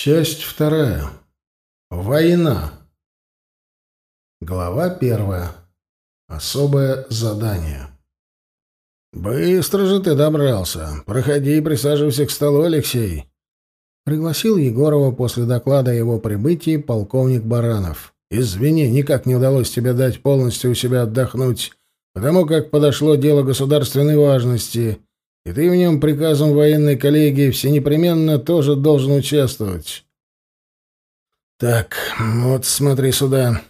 Часть вторая. Война. Глава первая. Особое задание. «Быстро же ты добрался. Проходи и присаживайся к столу, Алексей», — пригласил Егорова после доклада о его прибытии полковник Баранов. «Извини, никак не удалось тебе дать полностью у себя отдохнуть, потому как подошло дело государственной важности, и ты в нем приказом военной коллегии всенепременно тоже должен участвовать. Так, вот смотри сюда.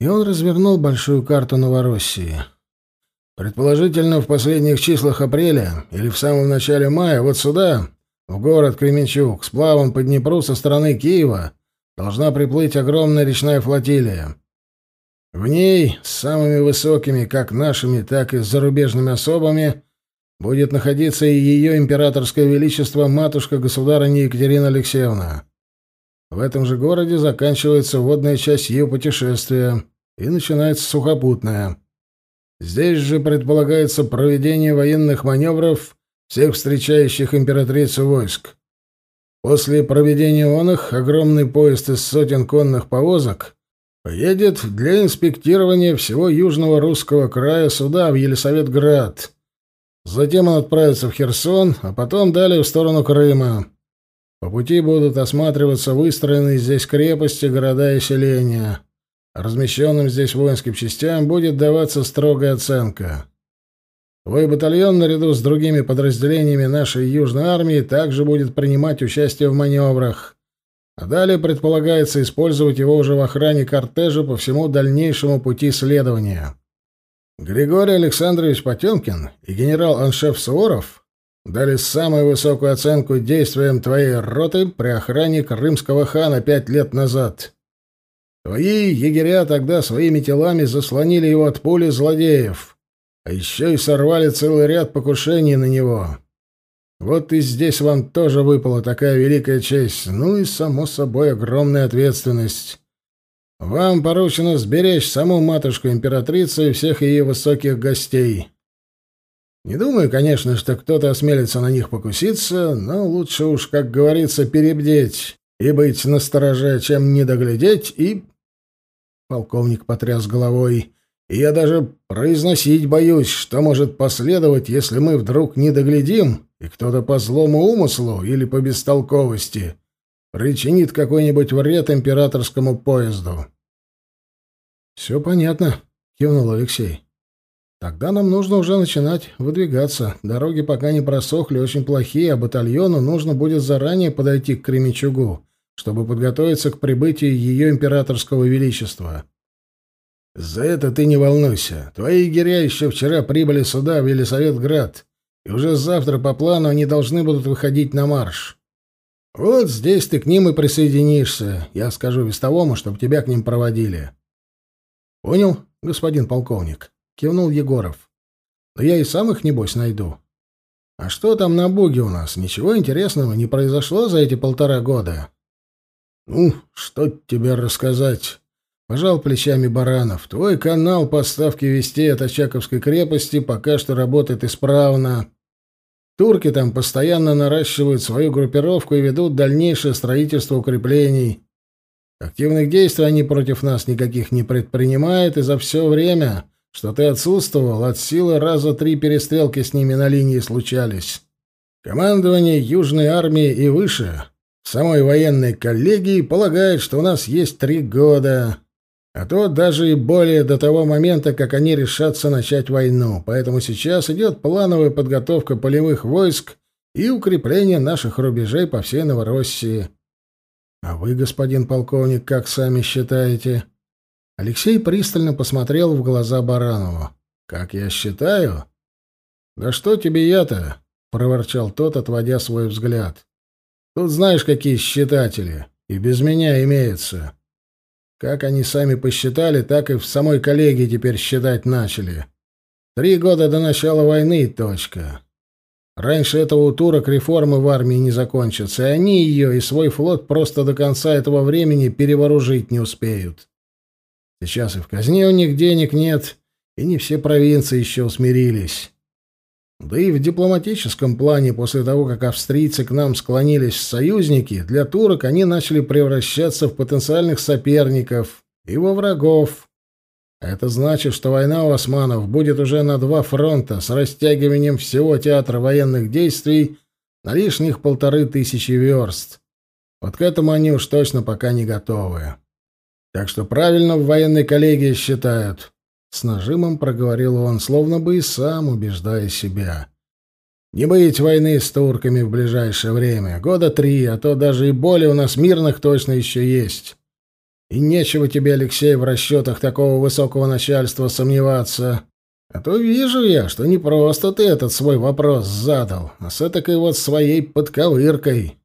И он развернул большую карту Новороссии. Предположительно, в последних числах апреля или в самом начале мая вот сюда, в город Кременчуг, с плавом по Днепру со стороны Киева, должна приплыть огромная речная флотилия. В ней с самыми высокими, как нашими, так и зарубежными особами, будет находиться и ее императорское величество матушка-государыня Екатерина Алексеевна. В этом же городе заканчивается водная часть ее путешествия и начинается сухопутная. Здесь же предполагается проведение военных маневров всех встречающих императрицу войск. После проведения он их огромный поезд из сотен конных повозок поедет для инспектирования всего южного русского края сюда, в Елисаветград, Затем он отправится в Херсон, а потом далее в сторону Крыма. По пути будут осматриваться выстроенные здесь крепости, города и селения. Размещенным здесь воинским частям будет даваться строгая оценка. Твой батальон, наряду с другими подразделениями нашей Южной армии, также будет принимать участие в маневрах. А далее предполагается использовать его уже в охране кортежа по всему дальнейшему пути следования. Григорий Александрович Потемкин и генерал-аншеф Суворов дали самую высокую оценку действиям твоей роты при охране крымского хана пять лет назад. Твои егеря тогда своими телами заслонили его от пули злодеев, а еще и сорвали целый ряд покушений на него. Вот и здесь вам тоже выпала такая великая честь, ну и, само собой, огромная ответственность. Вам поручено сберечь саму матушку-императрицу и всех ее высоких гостей. Не думаю, конечно, что кто-то осмелится на них покуситься, но лучше уж, как говорится, перебдеть и быть настороже, чем не доглядеть и...» Полковник потряс головой. «И я даже произносить боюсь, что может последовать, если мы вдруг не доглядим, и кто-то по злому умыслу или по бестолковости причинит какой-нибудь вред императорскому поезду. «Все понятно», — кивнул Алексей. «Тогда нам нужно уже начинать выдвигаться. Дороги пока не просохли, очень плохие, а батальону нужно будет заранее подойти к Кремичугу, чтобы подготовиться к прибытию ее императорского величества». «За это ты не волнуйся. Твои егеря еще вчера прибыли сюда, в Елисаветград, и уже завтра по плану они должны будут выходить на марш. Вот здесь ты к ним и присоединишься. Я скажу вестовому, чтобы тебя к ним проводили». «Понял, господин полковник», — кивнул Егоров. «Да я и сам их, небось, найду». «А что там на буге у нас? Ничего интересного не произошло за эти полтора года?» «Ну, что тебе рассказать?» — пожал плечами Баранов. «Твой канал поставки вестей от Очаковской крепости пока что работает исправно. Турки там постоянно наращивают свою группировку и ведут дальнейшее строительство укреплений. Активных действий они против нас никаких не предпринимают, и за все время, что ты отсутствовал, от силы раза три перестрелки с ними на линии случались. Командование Южной армии и выше, самой военной коллегии, полагает, что у нас есть три года, а то даже и более до того момента, как они решатся начать войну. Поэтому сейчас идет плановая подготовка полевых войск и укрепление наших рубежей по всей Новороссии. А вы, господин полковник, как сами считаете? Алексей пристально посмотрел в глаза Баранову. Как я считаю? Да что тебе я-то? проворчал тот, отводя свой взгляд. Тут знаешь, какие считатели, и без меня имеются. Как они сами посчитали, так и в самой коллегии теперь считать начали. Три года до начала войны точка. Раньше этого у турок реформы в армии не закончатся, и они ее и свой флот просто до конца этого времени перевооружить не успеют. Сейчас и в казне у них денег нет, и не все провинции еще усмирились. Да и в дипломатическом плане, после того, как австрийцы к нам склонились в союзники, для турок они начали превращаться в потенциальных соперников и во врагов. Это значит, что война у османов будет уже на два фронта с растягиванием всего театра военных действий на лишних полторы тысячи верст. Вот к этому они уж точно пока не готовы. Так что правильно в военной коллегии считают. С нажимом проговорил он, словно бы и сам убеждая себя. Не быть войны с турками в ближайшее время. Года три, а то даже и более у нас мирных точно еще есть. И нечего тебе, Алексей, в расчетах такого высокого начальства сомневаться. А то вижу я, что не просто ты этот свой вопрос задал, а с этакой вот своей подковыркой.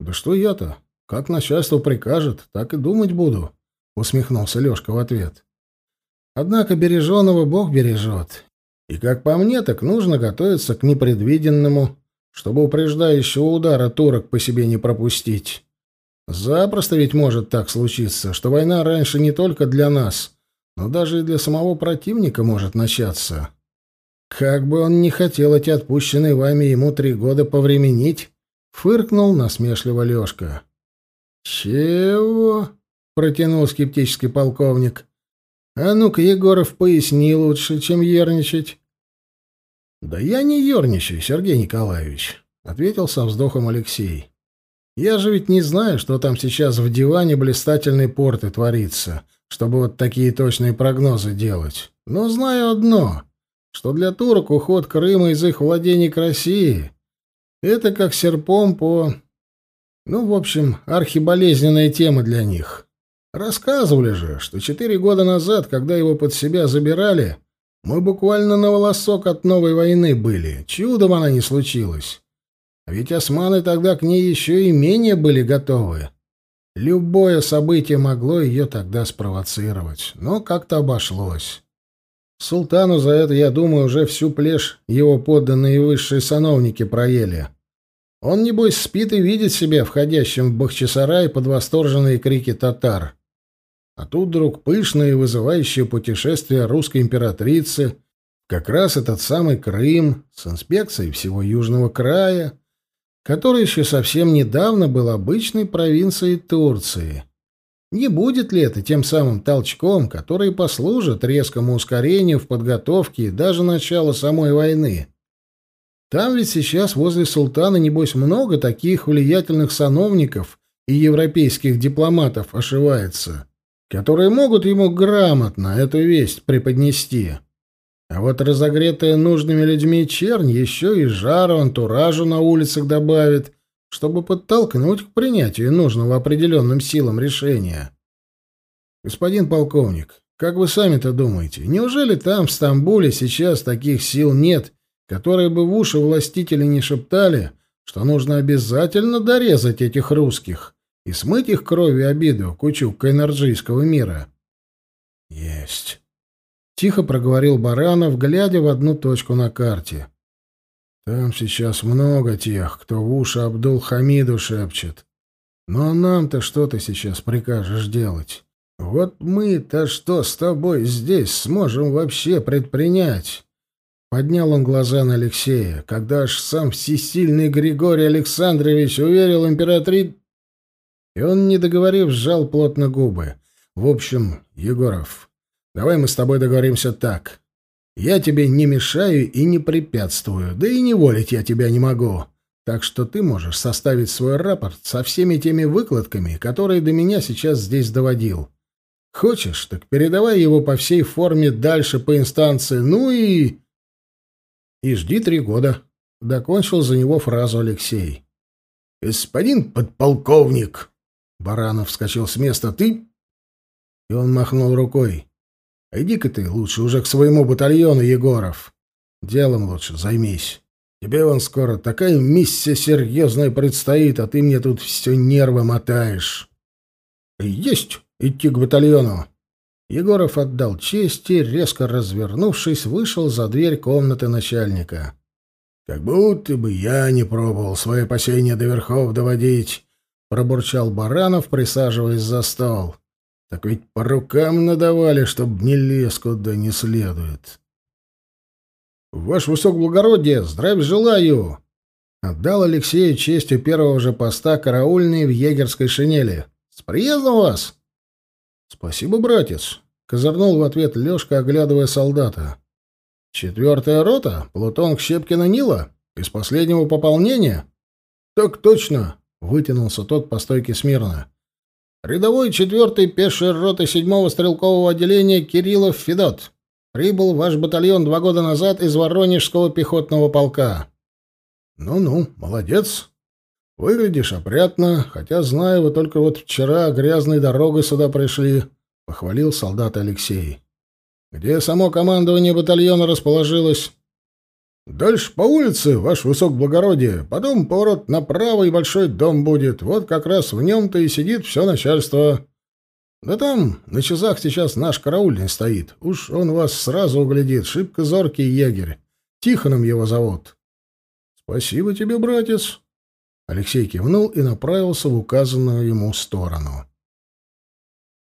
Да что я-то? Как начальство прикажет, так и думать буду, усмехнулся Лёшка в ответ. Однако береженого Бог бережет. И, как по мне, так нужно готовиться к непредвиденному, чтобы упреждающего удара турок по себе не пропустить. Запросто ведь может так случиться, что война раньше не только для нас, но даже и для самого противника может начаться. Как бы он ни хотел эти отпущенные вами ему три года повременить, фыркнул насмешливо Лёшка. «Чего?» — протянул скептический полковник. «А ну-ка, Егоров, поясни лучше, чем ерничать». «Да я не ерничаю, Сергей Николаевич», — ответил со вздохом Алексей. Я же ведь не знаю, что там сейчас в диване блистательной порты творится, чтобы вот такие точные прогнозы делать. Но знаю одно, что для турок уход Крыма из их владений к России — это как серпом по... Ну, в общем, архиболезненная тема для них. Рассказывали же, что четыре года назад, когда его под себя забирали, мы буквально на волосок от новой войны были. Чудом она не случилась. А ведь османы тогда к ней еще и менее были готовы. Любое событие могло ее тогда спровоцировать, но как-то обошлось. Султану за это, я думаю, уже всю плешь его подданные высшие сановники проели. Он, небось, спит и видит себя входящим в Бахчисарай под восторженные крики татар. А тут вдруг пышное и вызывающее путешествие русской императрицы, как раз этот самый Крым, с инспекцией всего Южного края, который еще совсем недавно был обычной провинцией Турции. Не будет ли это тем самым толчком, который послужит резкому ускорению в подготовке и даже началу самой войны? Там ведь сейчас возле султана, небось, много таких влиятельных сановников и европейских дипломатов ошивается, которые могут ему грамотно эту весть преподнести. А вот разогретая нужными людьми чернь еще и жару антуражу на улицах добавит, чтобы подтолкнуть к принятию нужного определенным силам решения. Господин полковник, как вы сами-то думаете, неужели там, в Стамбуле, сейчас таких сил нет, которые бы в уши властители не шептали, что нужно обязательно дорезать этих русских и смыть их кровью обиду кучук энерджийского мира? Есть. Тихо проговорил Баранов, глядя в одну точку на карте. Там сейчас много тех, кто в уши Абдул-Хамиду шепчет. Но нам-то что ты сейчас прикажешь делать? Вот мы-то что с тобой здесь сможем вообще предпринять? Поднял он глаза на Алексея, когда аж сам всесильный Григорий Александрович уверил императрице... И он, не договорив, сжал плотно губы. В общем, Егоров, Давай мы с тобой договоримся так. Я тебе не мешаю и не препятствую, да и не волить я тебя не могу. Так что ты можешь составить свой рапорт со всеми теми выкладками, которые до меня сейчас здесь доводил. Хочешь, так передавай его по всей форме дальше по инстанции, ну и... И жди три года. Докончил за него фразу Алексей. «Господин подполковник!» Баранов вскочил с места. «Ты...» И он махнул рукой. Иди-ка ты лучше уже к своему батальону, Егоров. Делом лучше займись. Тебе вон скоро такая миссия серьезная предстоит, а ты мне тут все нервы мотаешь. Есть идти к батальону. Егоров отдал честь и, резко развернувшись, вышел за дверь комнаты начальника. «Как будто бы я не пробовал свои опасения до верхов доводить», — пробурчал Баранов, присаживаясь за стол. Так ведь по рукам надавали, чтоб не лез куда не следует. «Ваше высокоблагородие, здравия желаю!» Отдал Алексею честью первого же поста караульный в егерской шинели. «С приездом вас!» «Спасибо, братец!» — козырнул в ответ Лёшка, оглядывая солдата. «Четвертая рота? Плутон Щепкина Нила? Из последнего пополнения?» «Так точно!» — вытянулся тот по стойке смирно. «Рядовой четвертой пешей роты седьмого стрелкового отделения Кириллов Федот. Прибыл ваш батальон два года назад из Воронежского пехотного полка». «Ну-ну, молодец. Выглядишь опрятно, хотя, знаю, вы только вот вчера грязной дорогой сюда пришли», — похвалил солдат Алексей. «Где само командование батальона расположилось?» «Дальше по улице, ваше высокоблагородие. Потом поворот направо, и большой дом будет. Вот как раз в нем-то и сидит все начальство. Да там на часах сейчас наш караульный стоит. Уж он вас сразу углядит. Шибко зоркий егерь. Тихоном его зовут». «Спасибо тебе, братец». Алексей кивнул и направился в указанную ему сторону.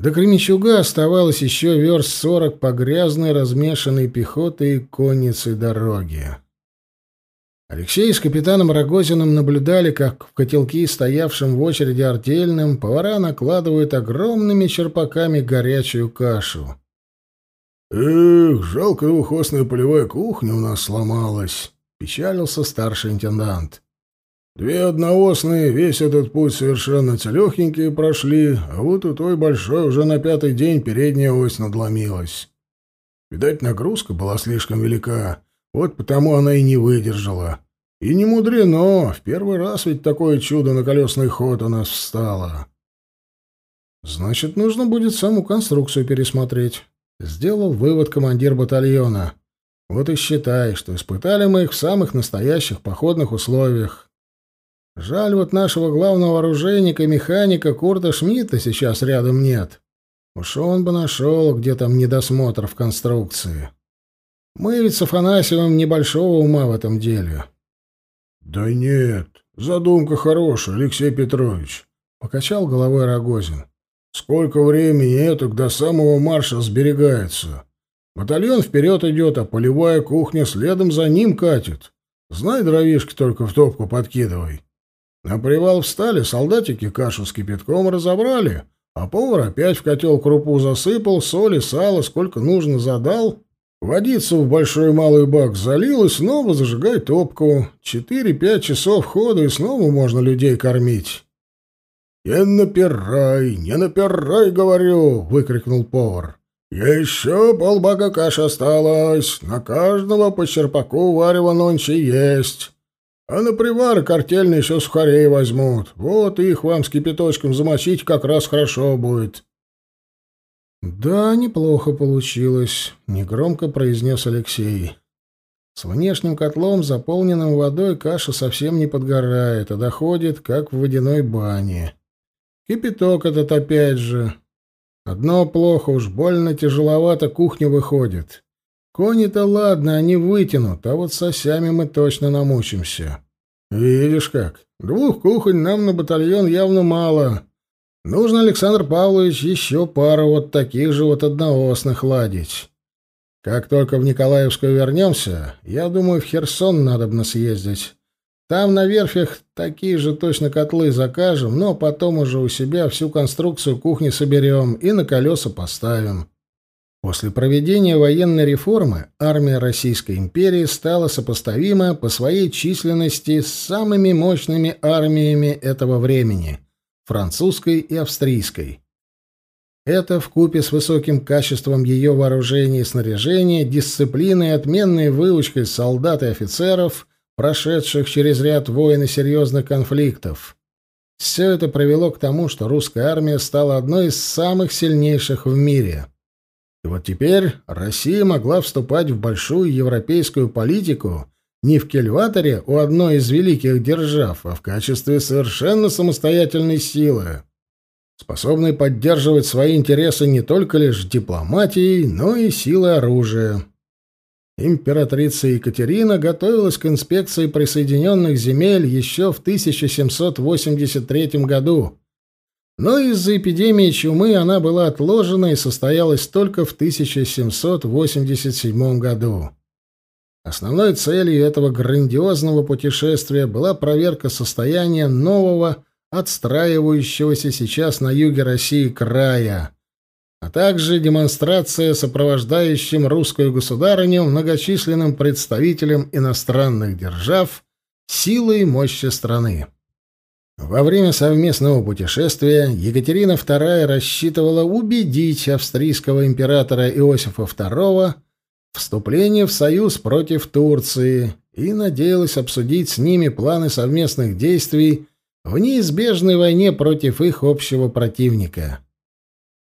До Кремичуга оставалось еще верст сорок по грязной, размешанной пехотой и конницей дороге. Алексей с капитаном Рогозиным наблюдали, как в котелки, стоявшим в очереди артельным, повара накладывают огромными черпаками горячую кашу. «Эх, жалко двухосная полевая кухня у нас сломалась», — печалился старший интендант. Две одноосные весь этот путь совершенно целехенькие прошли, а вот у той большой уже на пятый день передняя ось надломилась. Видать, нагрузка была слишком велика, вот потому она и не выдержала. И не мудрено, в первый раз ведь такое чудо на колесный ход у нас встало. Значит, нужно будет саму конструкцию пересмотреть. Сделал вывод командир батальона. Вот и считай, что испытали мы их в самых настоящих походных условиях. Жаль, вот нашего главного оружейника, механика Курта Шмидта сейчас рядом нет. Уж он бы нашел, где там недосмотр в конструкции. Мы ведь с Афанасьевым небольшого ума в этом деле. — Да нет, задумка хорошая, Алексей Петрович, — покачал головой Рогозин. — Сколько времени это до самого марша сберегается? Батальон вперед идет, а полевая кухня следом за ним катит. Знай, дровишки только в топку подкидывай. — на привал встали, солдатики кашу с кипятком разобрали, а повар опять в котел крупу засыпал, соли, сало, сколько нужно задал. Водицу в большой малый бак залил и снова зажигай топку. Четыре-пять часов хода, и снова можно людей кормить. «Не напирай, не напирай, говорю!» — выкрикнул повар. «Еще полбака каши осталось. На каждого по черпаку варева нонче есть. А на привар картельные еще сухарей возьмут. Вот их вам с кипяточком замочить как раз хорошо будет. Да, неплохо получилось, негромко произнес Алексей. С внешним котлом, заполненным водой, каша совсем не подгорает, а доходит, как в водяной бане. Кипяток этот опять же. Одно плохо, уж больно тяжеловато кухня выходит. Кони-то ладно, они вытянут, а вот с осями мы точно намучимся. Видишь как, двух кухонь нам на батальон явно мало. Нужно, Александр Павлович, еще пару вот таких же вот одноосных ладить. Как только в Николаевскую вернемся, я думаю, в Херсон надо бы съездить. Там на верфях такие же точно котлы закажем, но потом уже у себя всю конструкцию кухни соберем и на колеса поставим. После проведения военной реформы армия Российской империи стала сопоставима по своей численности с самыми мощными армиями этого времени – французской и австрийской. Это вкупе с высоким качеством ее вооружения и снаряжения, дисциплиной и отменной выучкой солдат и офицеров, прошедших через ряд войн и серьезных конфликтов. Все это привело к тому, что русская армия стала одной из самых сильнейших в мире – и вот теперь Россия могла вступать в большую европейскую политику не в кельваторе у одной из великих держав, а в качестве совершенно самостоятельной силы, способной поддерживать свои интересы не только лишь дипломатией, но и силой оружия. Императрица Екатерина готовилась к инспекции присоединенных земель еще в 1783 году, но из-за эпидемии чумы она была отложена и состоялась только в 1787 году. Основной целью этого грандиозного путешествия была проверка состояния нового, отстраивающегося сейчас на юге России края, а также демонстрация сопровождающим русскую государыню многочисленным представителям иностранных держав силы и мощи страны. Во время совместного путешествия Екатерина II рассчитывала убедить австрийского императора Иосифа II вступление в союз против Турции и надеялась обсудить с ними планы совместных действий в неизбежной войне против их общего противника.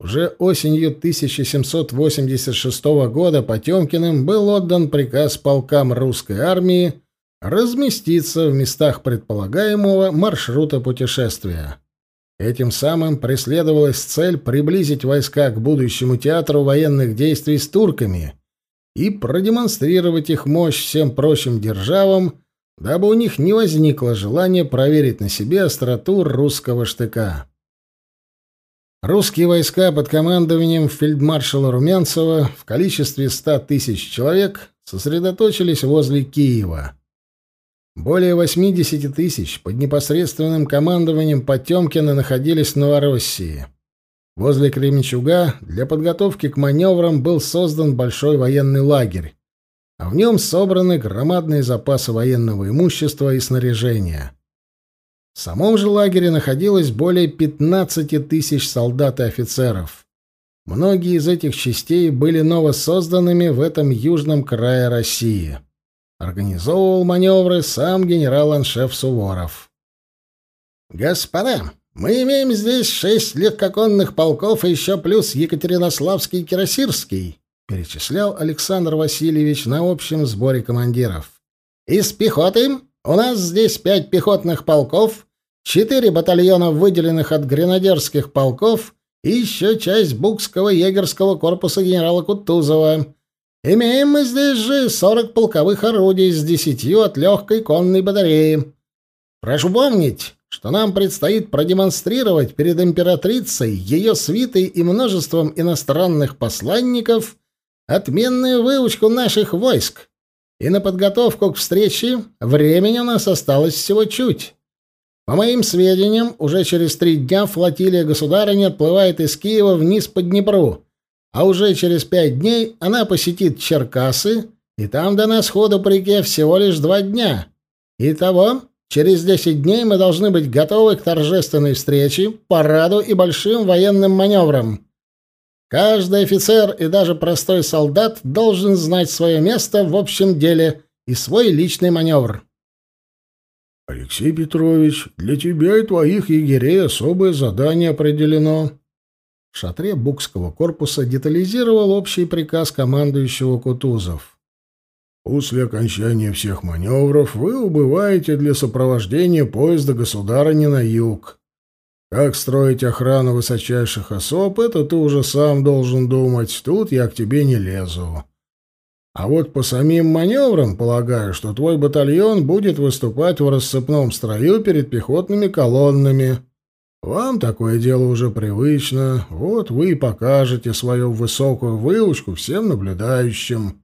Уже осенью 1786 года Потемкиным был отдан приказ полкам русской армии разместиться в местах предполагаемого маршрута путешествия. Этим самым преследовалась цель приблизить войска к будущему театру военных действий с турками и продемонстрировать их мощь всем прочим державам, дабы у них не возникло желания проверить на себе остроту русского штыка. Русские войска под командованием фельдмаршала Румянцева в количестве ста тысяч человек сосредоточились возле Киева. Более 80 тысяч под непосредственным командованием Потемкина находились в Новороссии. Возле Кременчуга для подготовки к маневрам был создан большой военный лагерь, а в нем собраны громадные запасы военного имущества и снаряжения. В самом же лагере находилось более 15 тысяч солдат и офицеров. Многие из этих частей были новосозданными в этом южном крае России. Организовывал маневры сам генерал-аншеф Суворов. «Господа, мы имеем здесь шесть легкоконных полков и еще плюс Екатеринославский и Кирасирский», перечислял Александр Васильевич на общем сборе командиров. «Из пехоты у нас здесь пять пехотных полков, четыре батальона, выделенных от гренадерских полков, и еще часть Букского егерского корпуса генерала Кутузова. Имеем мы здесь же сорок полковых орудий с десятью от легкой конной батареи. Прошу помнить, что нам предстоит продемонстрировать перед императрицей, ее свитой и множеством иностранных посланников отменную выучку наших войск, и на подготовку к встрече времени у нас осталось всего чуть. По моим сведениям, уже через три дня флотилия государыни отплывает из Киева вниз по Днепру, а уже через пять дней она посетит Черкасы, и там до нас ходу по реке всего лишь два дня. Итого, через десять дней мы должны быть готовы к торжественной встрече, параду и большим военным маневрам. Каждый офицер и даже простой солдат должен знать свое место в общем деле и свой личный маневр. Алексей Петрович, для тебя и твоих егерей особое задание определено. В шатре Букского корпуса детализировал общий приказ командующего Кутузов. После окончания всех маневров вы убываете для сопровождения поезда государыни на юг. Как строить охрану высочайших особ, это ты уже сам должен думать, тут я к тебе не лезу. А вот по самим маневрам полагаю, что твой батальон будет выступать в рассыпном строю перед пехотными колоннами. Вам такое дело уже привычно, вот вы и покажете свою высокую выучку всем наблюдающим.